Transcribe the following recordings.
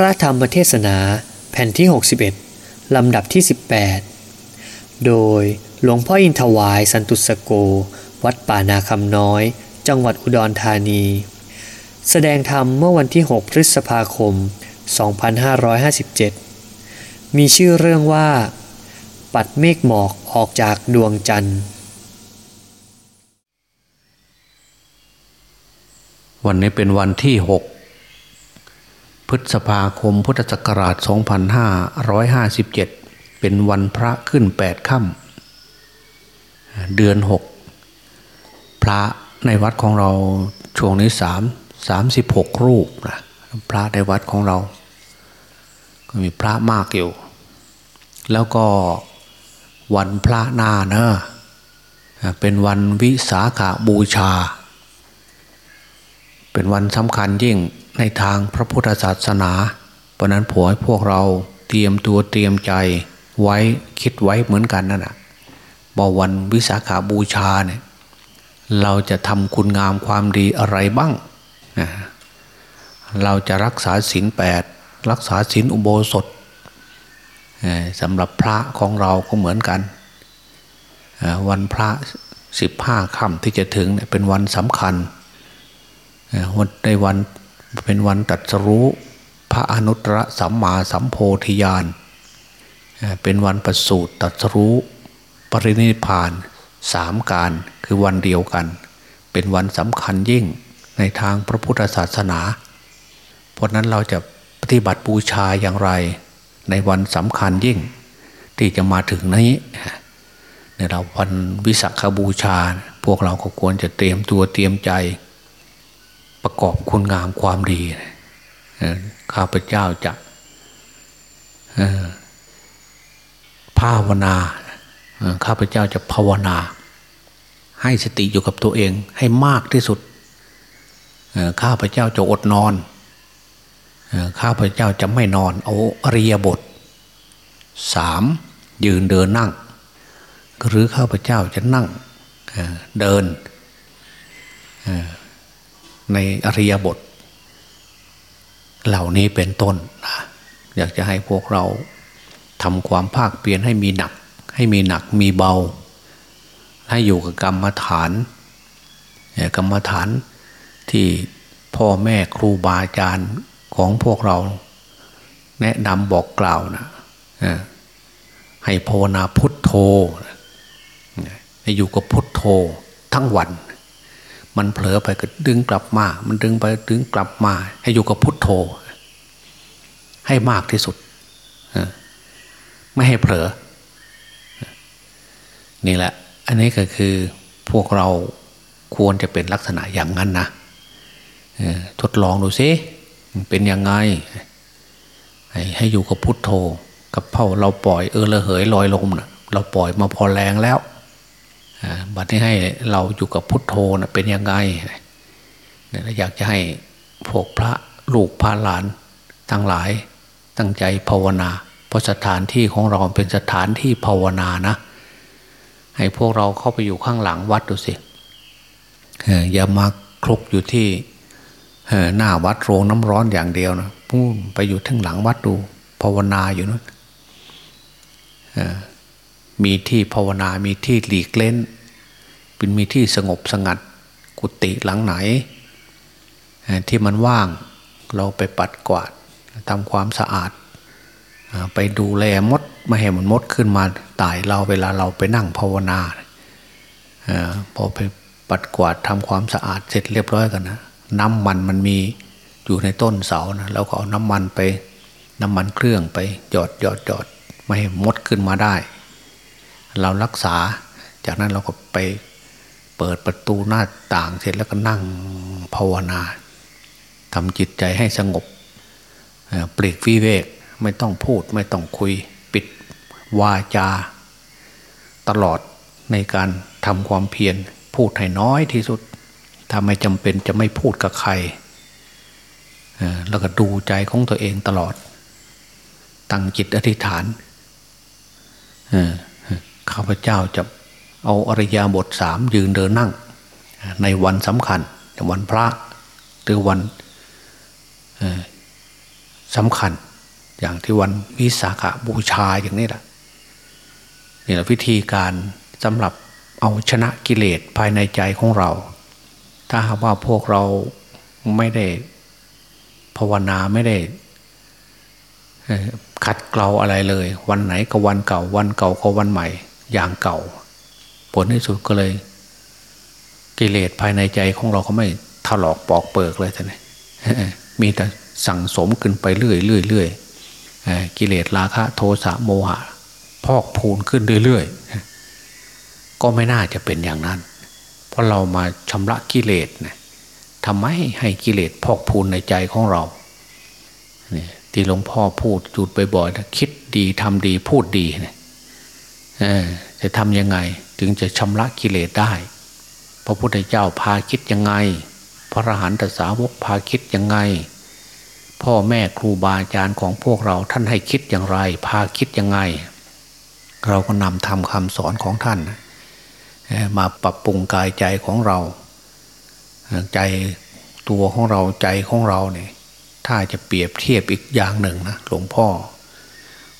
ระธรรมเทศนาแผ่นที่ 61 ลำดับที่ 18 โดยหลวงพ่ออินทวายสันตุสโก วัดป่านาคำน้อย จังหวัดอุดรธานี แสดงธรรมเมื่อวันที่ 6 พฤษภาคม 2557 มีชื่อเรื่องว่า ปัดเมฆหมอกออกจากดวงจันทร์ วันนี้เป็นวันที่ 6 พฤษภาคมพุทธศักราช 2557 เป็นวันพระขึ้น 8 ค่ำเดือน 6 พระในวัดของเราช่วงนี้3 36 รูปนะพระในวัดของเรา ก็มีพระมากอยู่ แล้วก็วันพระหน้าเนอะเป็นวันวิสาขาบูชา เป็นวันสำคัญยิ่ง ในทางพระพุทธศาสนาเพราะนั้นผัวให้พวกเราเตรียมตัวเตรียมใจไว้คิดไว้เหมือนกันนั่นแหะว่าวันวิสาขาบูชาเนี่ยเราจะทำคุณงามความดีอะไรบ้าง เราจะรักษาศีลแปดรักษาศีลอุโบสถสำหรับพระของเราก็เหมือนกัน วันพระสิบห้าค่ำที่จะถึงเป็นวันสำคัญในวัน เป็นวันตัดสรู้พระอนุตตรสัมมาสัมโพธิญาณเป็นวันประสูติตัดสรู้ปรินิพานสามการคือวันเดียวกัน เป็นวันสำคัญยิ่งในทางพระพุทธศาสนา เพราะนั้นเราจะปฏิบัติบูชาอย่างไร ในวันสำคัญยิ่ง ที่จะมาถึงนี้ในเราวันวิสาขบูชา พวกเราก็ควรจะเตรียมตัวเตรียมใจ ประกอบคุณงามความดีข้าพเจ้าจะภาวนาข้าพเจ้าจะภาวนา ให้สติอยู่กับตัวเองให้มากที่สุดข้าพเจ้าจะอดนอนข้าพเจ้าจะไม่นอน เอาอริยบทสามยืนเดินนั่ง หรือข้าพเจ้าจะนั่งเดิน ในอริยบท เหล่านี้เป็นต้นนะอยากจะให้พวกเราทำความภาคเปลี่ยนให้มีหนัก ให้มีหนักมีเบา ให้อยู่กับกรรมฐานกรรมฐานที่พ่อแม่ครูบาอาจารย์ของพวกเรา แนะนำบอกกล่าวนะให้ภาวนาพุทโธให้อยู่กับพุทโธทั้งวัน มันเผลอไปก็ดึงกลับมา มันดึงไปดึงกลับมา ให้อยู่กับพุทโธ ให้มากที่สุดไม่ให้เผลอ นี่แหละ อันนี้ก็คือพวกเราควรจะเป็นลักษณะอย่างนั้นนะทดลองดูซิเป็นยังไง ให้อยู่กับพุทโธ กับเผ่าเราปล่อยเออระเหยลอยลมนะเราปล่อยมาพอแรงแล้ว บัดนี้ให้เราอยู่กับพุทโธนะเป็นยังไงเนี่ยอยากจะให้พวกพระลูกพระหลานทั้งหลายตั้งใจภาวนา เพราะสถานที่ของเราเป็นสถานที่ภาวนานะ ให้พวกเราเข้าไปอยู่ข้างหลังวัดดูสิอย่ามาคลุกอยู่ที่หน้าวัดโรงน้ำร้อนอย่างเดียวนะพูดไปอยู่ทั้งหลังวัดดูภาวนาอยู่นู้น มีที่ภาวนามีที่หลีกเล่น เป็นมีที่สงบสงัดกุฏิหลังไหน ที่มันว่างเราไปปัดกวาดทำความสะอาด ไปดูแลมดไม่ให้มันมดขึ้นมาตายเราเวลาเราไปนั่งภาวนาพอไปปัดกวาดทำความสะอาดเสร็จเรียบร้อยกันนะน้ำมันมันมีอยู่ในต้นเสานะเราก็เอาน้ำมันไป น้ำมันเครื่องไปหยอดหยอดหยอดไม่ให้มดขึ้นมาได้ เรารักษา จากนั้นเราก็ไปเปิดประตูหน้าต่างเสร็จแล้วก็นั่งภาวนาทำจิตใจให้สงบปลีกวิเวกไม่ต้องพูดไม่ต้องคุยปิดวาจา ตลอดในการทำความเพียรพูดให้น้อยที่สุด ถ้าไม่จำเป็นจะไม่พูดกับใคร แล้วก็ดูใจของตัวเองตลอด ตั้งจิตอธิษฐาน ข้าพเจ้าจะเอาอริยบทสามยืนเดินนั่ง ในวันสำคัญวันพระหรือวันสำคัญ อย่างที่วันวิสาขาบูชาอย่างนี้แหละนี่แหละวิธีการสำหรับเอาชนะกิเลสภายในใจของเรา ถ้าหากว่าพวกเราไม่ได้ภาวนาไม่ได้ขัดเกลาอะไรเลย วันไหนก็วันเก่าวันเก่าก็วันใหม่ อย่างเก่า ผลที่สุดก็เลย กิเลสภายในใจของเราก็ไม่ถลอกปอกเปิกเลยท่านมีแต่สั่งสมขึ้นไปเรื่อยเรื่อยเรื่อยกิเลสราคะ โทสะโมหะ พอกพูนขึ้นเรื่อยๆ ก็ไม่น่าจะเป็นอย่างนั้น เพราะเรามาชำระกิเลสนะทำไมให้กิเลสพอกพูนในใจของเราเนี่ยที่หลวงพ่อพูดจุดบ่อยๆนะคิดดีทำดีพูดดีเนี่ย จะทำยังไงถึงจะชำระกิเลสได้ พระพุทธเจ้าพาคิดยังไง พระอรหันตสาวกพาคิดยังไง พ่อแม่ครูบาอาจารย์ของพวกเราท่านให้คิดอย่างไร พาคิดยังไง เราก็นำทำคำสอนของท่าน มาปรับปรุงกายใจของเรา ใจตัวของเราใจของเราเนี่ยถ้าจะเปรียบเทียบอีกอย่างหนึ่งนะหลวงพ่อ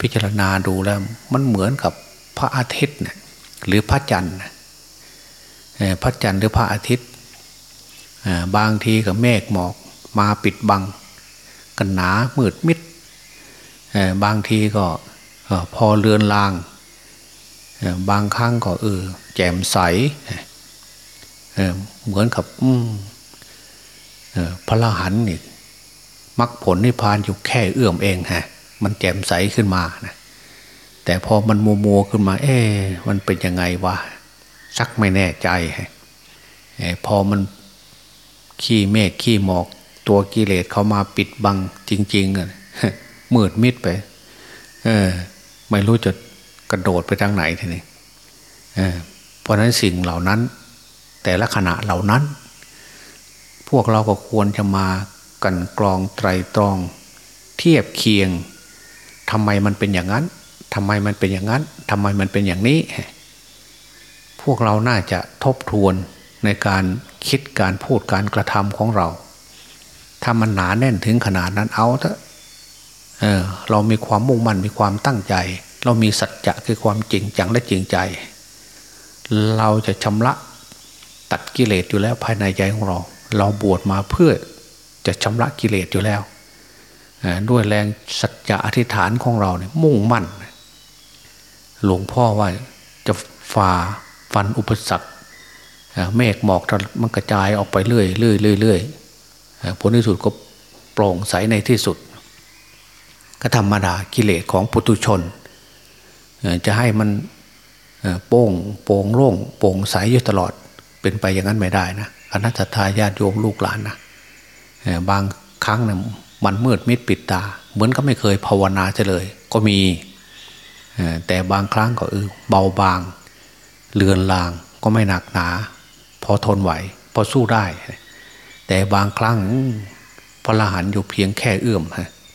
พิจารณาดูแล้วมันเหมือนกับ พระอาทิตย์นะหรือพระจันทร์พระจันทร์หรือพระอาทิตย์บางทีกับเมฆหมอกมาปิดบัง กันหนามืดมิดบางทีก็พอเลือนลาง บางครั้งก็เออแจ่มใสเหมือนกับพระละหันนี่มรรคผลนิพพานอยู่แค่เอื้อมเองฮะมันแจ่มใสขึ้นมานะ แต่พอมันมัวมัวขึ้นมา เอ๊มันเป็นยังไงวะชักไม่แน่ใจฮะพอมันขี้เมฆขี้หมอก ตัวกิเลสเขามาปิดบังจริงๆอะมืดมิดไป เออ ไม่รู้จะกระโดดไปทางไหนทีนี้เออเพราะนั้นสิ่งเหล่านั้น แต่ละขณะเหล่านั้น พวกเราก็ควรจะมากันกรองไตรตรอง เทียบเคียงทำไมมันเป็นอย่างนั้น ทำไมมันเป็นอย่างนั้นทำไมมันเป็นอย่างนี้ พวกเราน่าจะทบทวนในการคิดการพูดการกระทำของเรา ถ้ามันหนาแน่นถึงขนาดนั้นเอาเถอะเออเรามีความมุ่งมั่นมีความตั้งใจ เรามีสัจจะคือความจริงจังและจริงใจ เราจะชำระตัดกิเลสอยู่แล้วภายในใจของเรา เราบวชมาเพื่อจะชำระกิเลสอยู่แล้วด้วยแรงสัจจะอธิษฐานของเราเนี่ยมุ่งมั่น หลวงพ่อว่าจะฝ่าฟันอุปสรรคเมฆหมอกมันกระจายออกไปเรื่อยเรื่อยเรื่อยผลที่สุดก็โปร่งใสในที่สุด ก็ธรรมดากิเลสของปุถุชน จะให้มันโป้งโป่งโล่งโป่งใสอยู่ตลอดเป็นไปอย่างนั้นไม่ได้นะอนัตตาญาติโยมลูกหลานนะบางครั้งนี่ยมันมืดมิดปิดตา เหมือนก็ไม่เคยภาวนาเลย ก็มี แต่บางครั้งก็เออเบาบางเลือนลางก็ไม่หนักหนา พอทนไหว พอสู้ได้ แต่บางครั้งพระรหันอยู่เพียงแค่เอื้อม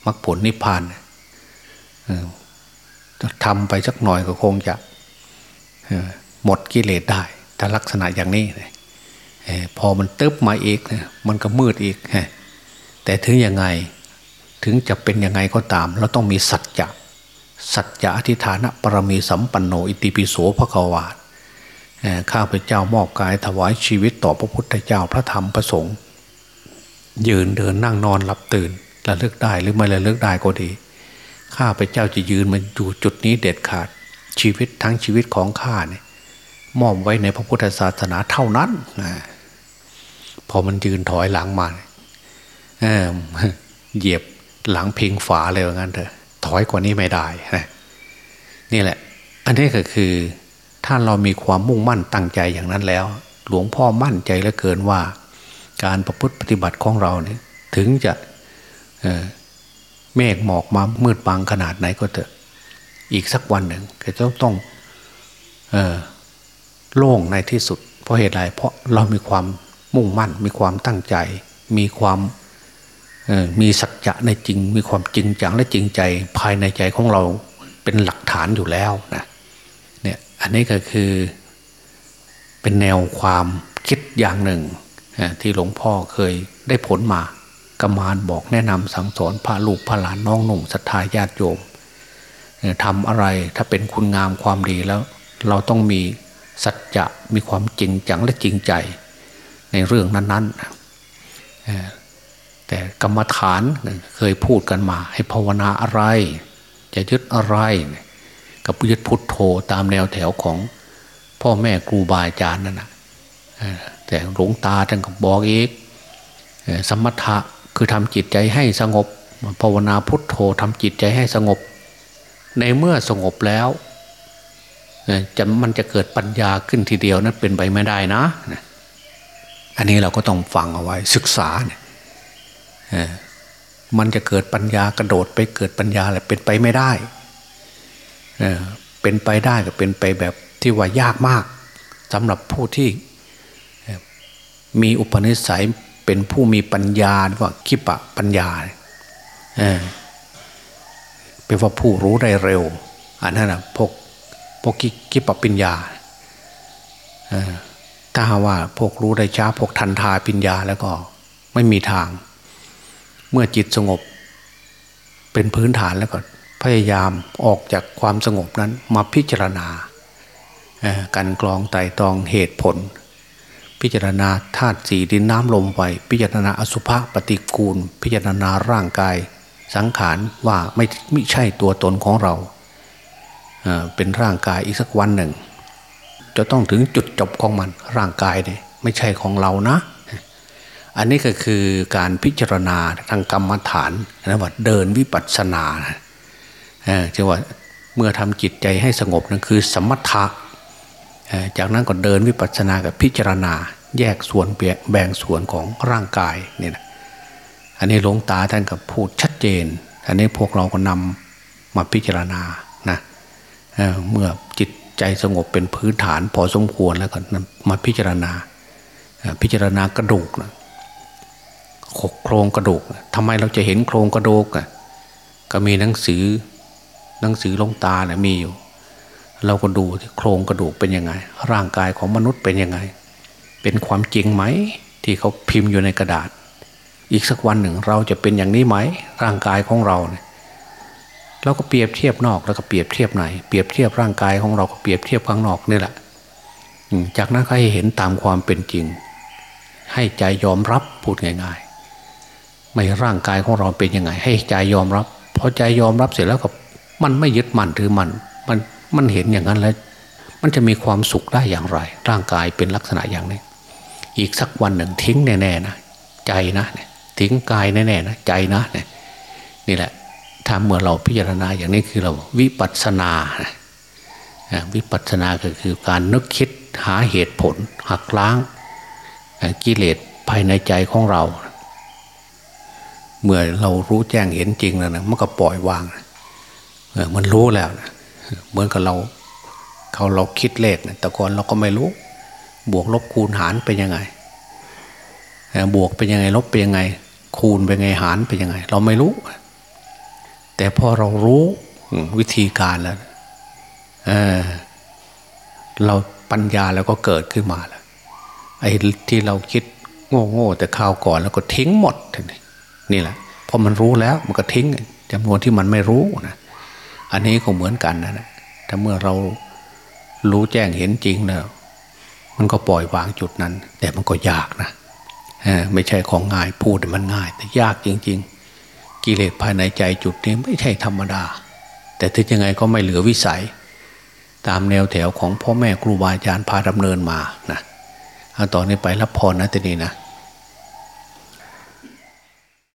มรรคผลนิพพานทำไปสักหน่อยก็คงจะหมดกิเลสได้ ถ้าลักษณะอย่างนี้พอมันตึบมาอีกมันก็มืดอีกแต่ถึงยังไงถึงจะเป็นยังไงก็ตาม เราต้องมีสัจจะ สัจจะอธิฐานะปรมีสัมปันโนอิติปิโสพระกวาดข้าพเจ้ามอบกายถวายชีวิตต่อพระพุทธเจ้าพระธรรมพระสงฆ์ยืนเดินนั่งนอนหลับตื่นระลึกได้หรือไม่ระลึกได้ก็ดี ข้าพเจ้าจะยืนมาอยู่จุดนี้เด็ดขาด ชีวิตทั้งชีวิตของข้าเนี่ยมอบไว้ในพระพุทธศาสนาเท่านั้นพอมันยืนถอยหลังมาเหยียบหลังพิงฝาเลยว่างั้นเถอะ ถอยกว่านี้ไม่ได้นี่แหละ อันนี้ก็คือถ้าเรามีความมุ่งมั่นตั้งใจอย่างนั้นแล้ว หลวงพ่อมั่นใจเหลือเกินว่า การประพฤติปฏิบัติของเราเนี่ยถึงจะเมฆหมอกมามืดบังขนาดไหนก็เถอะ อีกสักวันหนึ่งก็ต้องต้องโล่งในที่สุด เพราะเหตุไรเพราะเรามีความมุ่งมั่น มีความตั้งใจ มีความ มีสัจจะในจริง มีความจริงจังและจริงใจภายในใจของเราเป็นหลักฐานอยู่แล้วนะเนี่ยอันนี้ก็คือเป็นแนวความคิดอย่างหนึ่ง ที่หลวงพ่อเคยได้ผลมากรรมานบอกแนะนำสั่งสอนพระลูกพระหลานน้องหนุ่มศรัทธาญาติโยมทำอะไรถ้าเป็นคุณงามความดีแล้ว เราต้องมีสัจจะมีความจริงจังและจริงใจ ในเรื่องนั้นๆ แต่กรรมฐานเคยพูดกันมา ให้ภาวนาอะไร จะยึดอะไรกับยึดพุทโธตามแนวแถวของพ่อแม่ครูบาอาจารย์นั่นนะแต่หลวงตาท่านก็บอกอีกสมถะคือทำจิตใจให้สงบภาวนาพุทโธทำจิตใจให้สงบ ในเมื่อสงบแล้วจะมันจะเกิดปัญญาขึ้นทีเดียวนั้นเป็นไปไม่ได้นะ อันนี้เราก็ต้องฟังเอาไว้ศึกษาเนี่ย มันจะเกิดปัญญากระโดดไปเกิดปัญญาอะไรเป็นไปไม่ได้ เป็นไปได้ก็เป็นไปแบบที่ว่ายากมากสำหรับผู้ที่มีอุปนิสัยเป็นผู้มีปัญญาว่าคิปะปัญญาเป็นว่าผู้รู้ได้เร็ว อันนั้นนะพวกพวกคิปะปัญญาถ้าว่าพวกรู้ได้ช้าพวกทันทาปัญญาแล้วก็ไม่มีทาง เมื่อจิตสงบ เป็นพื้นฐานแล้วก็พยายามออกจากความสงบนั้นมาพิจารณาการกรองไต่ตองเหตุผล พิจารณาธาตุสีดินน้ำลมไฟพิจารณาอสุภะปฏิกูล พิจารณาร่างกาย สังขารว่าไม่ไม่ใช่ตัวตนของเราเป็นร่างกายอีกสักวันหนึ่ง จะต้องถึงจุดจบของมันร่างกายเนี่ยไม่ใช่ของเรานะ อันนี้ก็คือการพิจารณาทางกรรมฐานนะว่าเดินวิปัสสนาจึงว่าเมื่อทำจิตใจให้สงบนั่นคือสมถะจากนั้นก็เดินวิปัสสนากับพิจารณา แยกส่วนแบ่งส่วนของร่างกายนี่นะอันนี้หลวงตาท่านก็พูดชัดเจน อันนี้พวกเราก็นำมาพิจารณานะเเมื่อจิตใจสงบเป็นพื้นฐานพอสมควรแล้วก็มาพิจารณา พิจารณากระดูกนะ โครงกระดูกทำไมเราจะเห็นโครงกระดูกก็มีหนังสือหนังสือลงตาเนี่ยมีอยู่ เราก็ดูที่โครงกระดูกเป็นยังไง ร่างกายของมนุษย์เป็นยังไง เป็นความจริงไหม ที่เขาพิมพ์อยู่ในกระดาษ อีกสักวันหนึ่งเราจะเป็นอย่างนี้ไหม ร่างกายของเราเนี่ยเราก็เปรียบเทียบนอกแล้วก็เปรียบเทียบในเปรียบเทียบร่างกายของเราก็เปรียบเทียบข้างนอกนี่แหละจากนั้นก็ให้เห็นตามความเป็นจริง ให้ใจยอมรับพูดง่าย ไม่ร่างกายของเราเป็นยังไง ให้ใจยอมรับพอใจยอมรับเสร็จแล้วก็มันไม่ยึดมั่นถือมันมันมันเห็นอย่างนั้นแล้ว มันจะมีความสุขได้อย่างไร ร่างกายเป็นลักษณะอย่างนี้ อีกสักวันหนึ่งทิ้งแน่ๆนะใจนะทิ้งกายแน่ๆนะใจนะนี่แหละถ้าเมื่อเราพิจารณาอย่างนี้คือเราวิปัสสนาวิปัสสนาก็คือการนึกคิดหาเหตุผลหักล้างกิเลสภายในใจของเรา เมื่อเรารู้แจ้งเห็นจริงแล้วนะมันก็ปล่อยวางมันรู้แล้วนะเหมือนกับเราเขาเราคิดเลขนะแต่ก่อนเราก็ไม่รู้ บวกลบคูณหารเป็นยังไงบวกเป็นยังไงลบเป็นยังไง คูณเป็นยังไงหารเป็นยังไง เราไม่รู้ แต่พอเรารู้วิธีการแล้วเเราปัญญาแล้วก็เกิดขึ้นมาแล้วไอ้ที่เราคิดโง่ๆแต่ข่าวก่อนแล้วก็ทิ้งหมดนี่ นี่แหละพอมันรู้แล้วมันก็ทิ้งจำนวนที่มันไม่รู้นะอันนี้ก็เหมือนกันนะถ้าเมื่อเรารู้แจ้งเห็นจริงแล้วมันก็ปล่อยวางจุดนั้น แต่มันก็ยากนะไม่ใช่ของง่ายพูดมันง่าย แต่ยากจริง ๆ กิเลสภายในใจจุดนี้ไม่ใช่ธรรมดา แต่ถึงยังไงก็ไม่เหลือวิสัย ตามแนวแถวของพ่อแม่ครูบาอาจารย์พาดำเนินมานะตอนนี้ไปรับพรนะทีนี้นะ